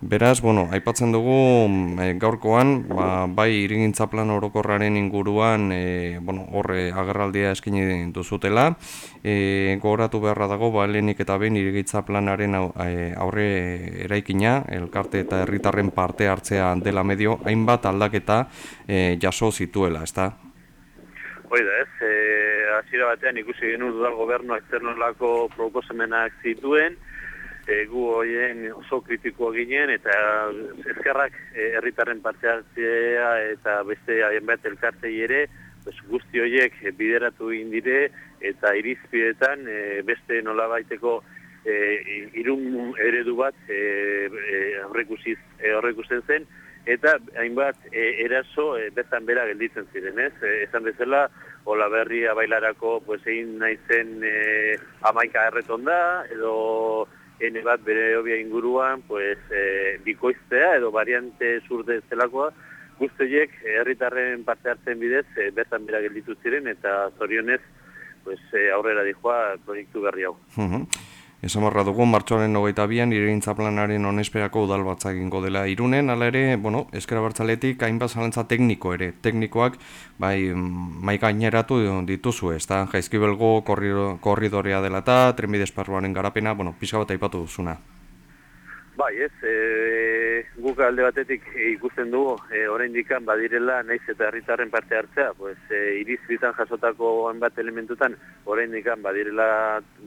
Beraz, bueno, aipatzen dugu e, gaurkoan, ba, bai irigintza plan orokorraren inguruan, e, bueno, horre agerraldia eskini duzutela, e, gogoratu beharra dago, ba, lehenik eta behin irigintza planaren aurre eraikina, elkarte eta herritarren parte hartzea dela medio, hainbat aldaketa e, jaso zituela, ezta? Hoi da ez, e, azira batean ikusi genuen dudal gobernu externolako proposemenak zituen, e, gu hoien oso kritikoa ginen eta ezkerrak e, herritarren parte hartzea eta beste hainbat elkartei ere pues, guzti horiek bideratu egin dire eta irizpidetan e, beste nolabaiteko e, irun eredu bat e, e, horrekusten zen eta hainbat e, eraso e, bertan bera gelditzen ziren, ez? E, esan bezala, hola berria bailarako pues, egin naizen e, amaika erreton da, edo ene bat bere obia inguruan, pues, e, bikoiztea edo variante zurde zelakoa, guztiek herritarren parte hartzen bidez e, bertan bera gelditu ziren eta zorionez pues, aurrera dijoa proiektu berri hau. Esan barra dugu, martxoaren nogeita bian, iregintza planaren onesperako udal batza egingo dela. Irunen, ala ere, bueno, eskera bertzaletik, hainbat zalantza tekniko ere, teknikoak, bai, maika ineratu dituzu, ez da, jaizkibelgo korridorea dela eta, trenbide esparruaren garapena, bueno, pixka bat aipatu duzuna. Bai, ez, e, guk alde batetik ikusten dugu, e, orain dikan badirela naiz eta herritarren parte hartzea, pues, e, irizbitan jasotako bat elementutan, orain dikan badirela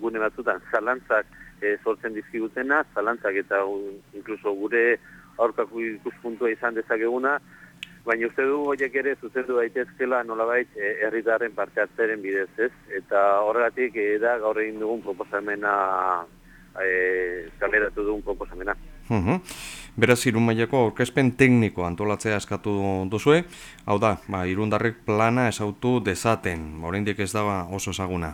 gune batzutan, zalantzak e, sortzen dizkigutena, zalantzak eta inkluso gure aurkako ikuspuntua izan dezakeguna, baina uste du horiek ere zuzendu daitezkela nolabait e, herritarren parte hartzeren bidez, ez? Eta horregatik e, da gaur egin dugun proposamena e, kaleratu dugun proposamena. Uhum. Beraz, irun mailako aurkezpen tekniko antolatzea eskatu duzue, hau da, ba, irundarrek plana esautu dezaten, oraindik ez daba oso ezaguna.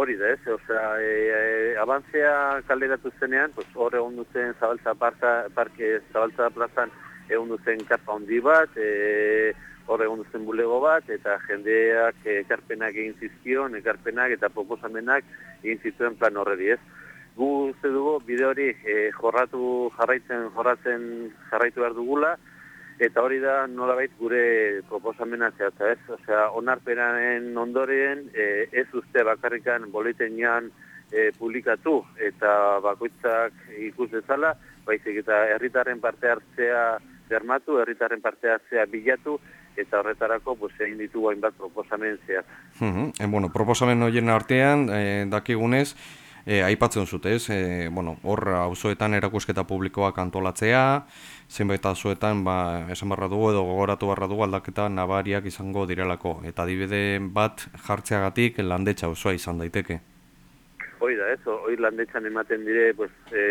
Hori da ez, osea, e, e, abantzea kaleratu zenean, pues, hor egon duzen zabaltza parka, parke zabaltza plazan egon duzen karpa hondi bat, e, hor egon duzen bulego bat, eta jendeak ekarpenak egin zizkion, ekarpenak eta proposamenak egin zituen plan horreri ez gu uste dugu bide hori e, jorratu jarraitzen jorratzen jarraitu behar dugula eta hori da nolabait gure proposamena zehatza ez, osea onarpenaren ondorien e, ez uste bakarrikan boletenean e, publikatu eta bakoitzak ikus dezala, baizik eta herritarren parte hartzea bermatu, herritarren parte hartzea bilatu, eta horretarako pues, egin ditugu hainbat proposamen zehaz. Mm bueno, proposamen horien artean, e, dakigunez, e, aipatzen zute, ez? E, bueno, hor auzoetan erakusketa publikoak antolatzea, zenbait auzoetan ba esan barra dugu edo gogoratu barra dugu aldaketa nabariak izango direlako eta adibide bat jartzeagatik landetxa osoa izan daiteke. Hoi da, ez, hoi landetxan ematen dire, pues, e,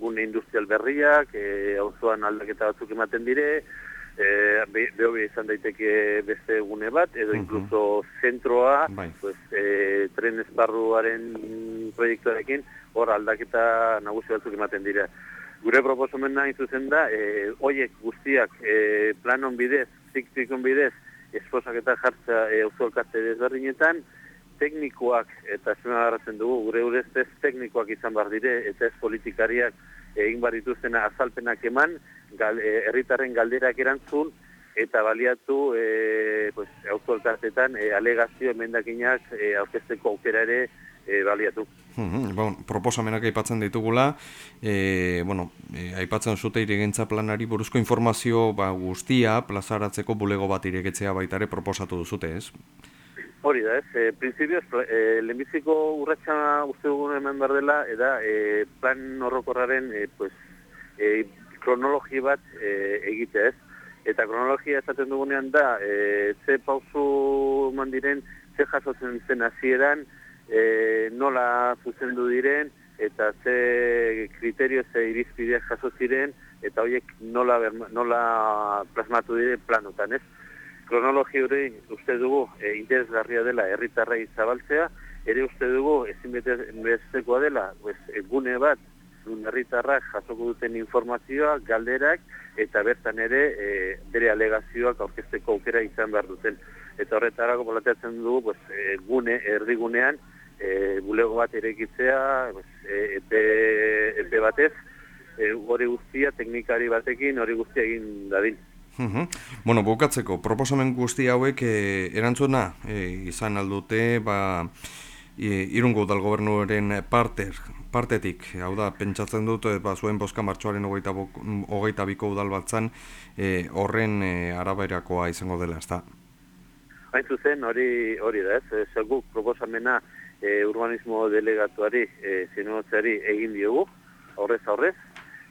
gune industrial berriak, e, auzoan aldaketa batzuk ematen dire, e, behobi izan daiteke beste gune bat, edo incluso zentroa, bai. pues, e, tren esparruaren proiektuarekin, hor aldaketa nagusi batzuk ematen dira. Gure proposomen nahi zuzen da, e, oiek guztiak e, planon bidez, ziktikon bidez, esposak eta jartza e, auzolkarte desberdinetan, teknikoak, eta zena dugu, gure urez ez teknikoak izan behar dire, eta ez politikariak egin bar dituztena azalpenak eman, gal, e, herritarren galderak erantzun, eta baliatu e, pues, autolkartetan e, alegazio emendakinak e, aurkezteko aukera ere e, baliatu. Mm bon, proposamenak aipatzen ditugula, e, bueno, e, aipatzen zute iregentza planari buruzko informazio ba, guztia plazaratzeko bulego bat iregetzea baitare proposatu duzute, ez? Hori da, ez, e, prinsipioz, e, lehenbiziko urratxa uste dugun hemen behar dela, eda e, plan horrokorraren e, pues, e, kronologi bat e, egite ez. Eta kronologia esaten dugunean da, e, ze pausu mandiren, ze jasotzen zen hasieran, e, nola zuzendu diren, eta ze kriterio, ze irizpideak jaso ziren, eta horiek nola, nola plasmatu diren planotan ez kronologi hori uste dugu e, interesgarria dela herritarrei zabaltzea, ere uste dugu ezinbestekoa dela pues, gune bat nun herritarrak jasoko duten informazioa, galderak, eta bertan ere e, bere alegazioak aurkezteko aukera izan behar duten. Eta horretarako polateatzen dugu pues, e, gune, erdigunean, e, bulego bat ere egitzea, pues, e, epe, epe batez, e, hori guztia teknikari batekin hori guztia egin dadin. Mhm. Bueno, bukatzeko, proposamen guzti hauek e, erantzuna e, izan aldute, ba, e, irungo udal gobernuaren parter, partetik, hau da, pentsatzen dut, e, ba, zuen boska martxoaren hogeita, bok- hogeita biko udal batzan, e, horren e, araberakoa izango dela, ez da? Hain zuzen, hori hori da, ez? Ez guk proposamena e, urbanismo delegatuari, e, zinutzeari egin diogu, horrez aurrez.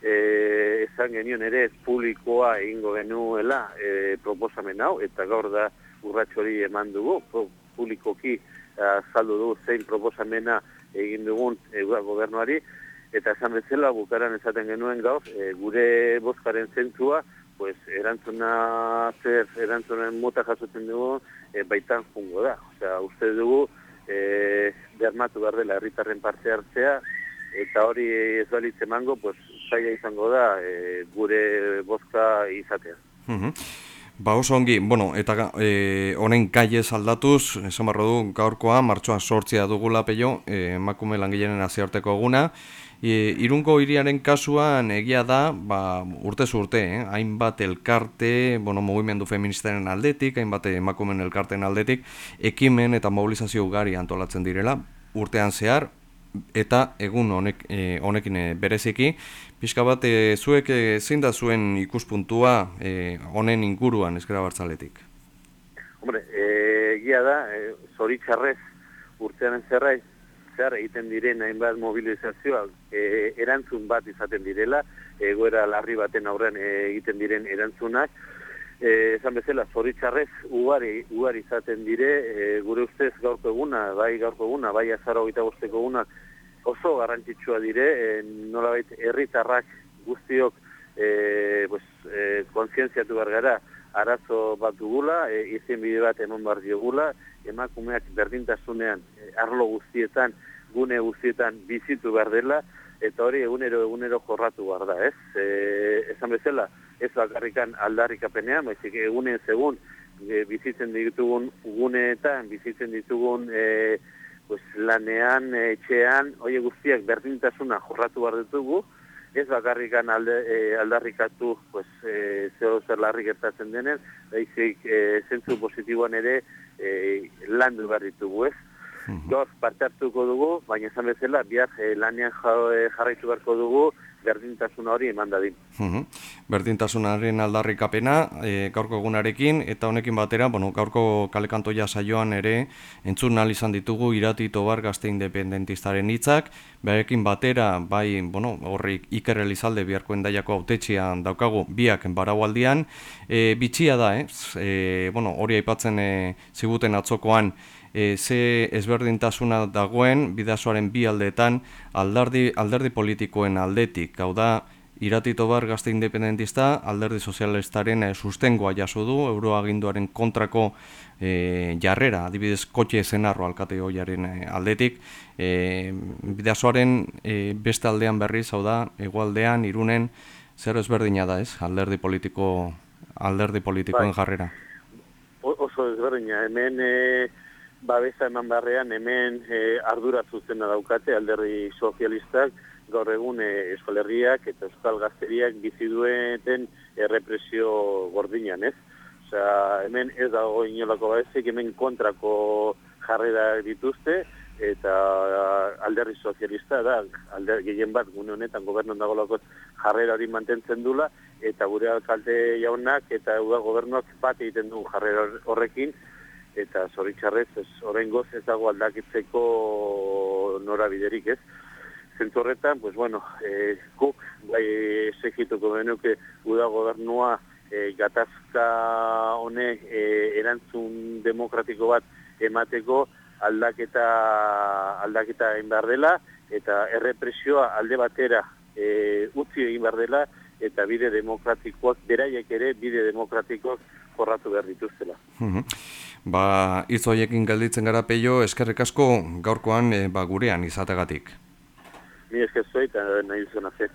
E, esan genion ere publikoa egingo genuela e, proposamen hau, eta gaur da urratxo hori eman dugu, pu- publikoki azaldu du zein proposamena egin dugun e, gobernuari, eta esan bezala bukaran esaten genuen gaur, e, gure bozkaren zentzua, pues erantzuna zer erantzunen mota jasotzen dugu e, baitan jungo da. Osea, uste dugu e, bermatu behar dela herritarren parte hartzea eta hori ez balitz emango, pues saia izango da e, gure bozka izatea. Mhm. Ba oso ongi, bueno, eta ga- e, honen kaiez aldatuz, esan barro du, gaurkoa, martxoan sortzia dugula peio, e, emakume langilenen aziarteko eguna, e, irungo hiriaren kasuan egia da, ba, urtez urte, eh? hainbat elkarte, bueno, mugimendu feministaren aldetik, hainbat emakumen elkarten aldetik, ekimen eta mobilizazio ugari antolatzen direla, urtean zehar, eta egun honek, e, honekin e, bereziki, pixka bat e, zuek e, zein da zuen ikuspuntua e, honen inguruan ezkera bartzaletik? Hombre, e, egia da, e, zoritxarrez urtean zerrai, zehar egiten diren hainbat mobilizazioak e, erantzun bat izaten direla, egoera larri baten aurrean e, egiten diren erantzunak, e, esan bezala, zoritxarrez ugari, ugari izaten dire, e, gure ustez gaurko eguna, bai gaurko eguna, bai azara hogeita bosteko eguna, oso garrantzitsua dire, e, nolabait herritarrak guztiok e, pues, e, kontzientziatu behar gara, arazo bat dugula, e, izen bide bat eman behar diogula, emakumeak berdintasunean, e, arlo guztietan, gune guztietan bizitu behar dela, eta hori egunero egunero jorratu behar da, ez? E, esan bezala, ez bakarrikan aldarrikapenean, baizik egunen segun e, bizitzen ditugun guneetan, bizitzen ditugun e, pues, lanean, etxean, hori guztiak berdintasuna jorratu behar ditugu, ez bakarrikan alde, e, aldarrikatu pues, e, zeo zer larri gertatzen denen, baizik e, zentzu positiboan ere e, landu behar ditugu, ez? Gaur parte hartuko dugu, baina esan bezala, bihar e, lanean ja- e, jarraitu beharko dugu, berdintasuna hori eman dadin. Mhm. Berdintasunaren aldarrikapena e, gaurko egunarekin eta honekin batera, bueno, gaurko kalekantoia saioan ere entzun ahal izan ditugu irati tobar gazte independentistaren hitzak, berekin batera, bai, bueno, horri Iker Elizalde biharko endaiako autetxean daukagu biak baraualdian, e, bitxia da, eh? E, bueno, hori aipatzen e, ziguten atzokoan, e, ze ezberdintasuna dagoen bidasoaren bi aldeetan aldardi, alderdi politikoen aldetik, hau da, Iratito bar gazte independentista alderdi sozialistaren e, sustengoa jaso du euroaginduaren kontrako e, jarrera, adibidez kotxe zenarro alkate hoiaren e, aldetik, e, bidasoaren e, beste aldean berriz, hau da, egualdean, irunen, zer ezberdina da ez, alderdi politiko alderdi politikoen Bai. jarrera. O- oso ezberdina, hemen e, babesa eman barrean, hemen e, ardura zuzena daukate alderdi sozialistak, gaur egun e, Euskal Herriak eta Euskal Gazteriak bizi dueten errepresio gordinan, ez? Osea, hemen ez dago inolako babesik, hemen kontrako jarrera dituzte, eta alderdi sozialista da, alder, gehien bat gune honetan gobernuan dago jarrera hori mantentzen dula, eta gure alkalte jaunak eta udal gobernuak bat egiten du jarrera horrekin, eta zoritxarrez, ez, oraingoz ez dago aldakitzeko norabiderik ez. Zentzu horretan, pues bueno, eh, guk bai esegituko genuke udal gobernua eh, gatazka hone eh, erantzun demokratiko bat emateko aldaketa aldaketa egin behar dela eta errepresioa alde batera e, utzi egin behar dela eta bide demokratikoak, beraiek ere bide demokratikoak jorratu behar dituztela. Mhm. Ba, hitz horiekin gelditzen gara peio, eskerrik asko gaurkoan e, ba, gurean izategatik. Ni eskezoi eta nahi duzuna zer.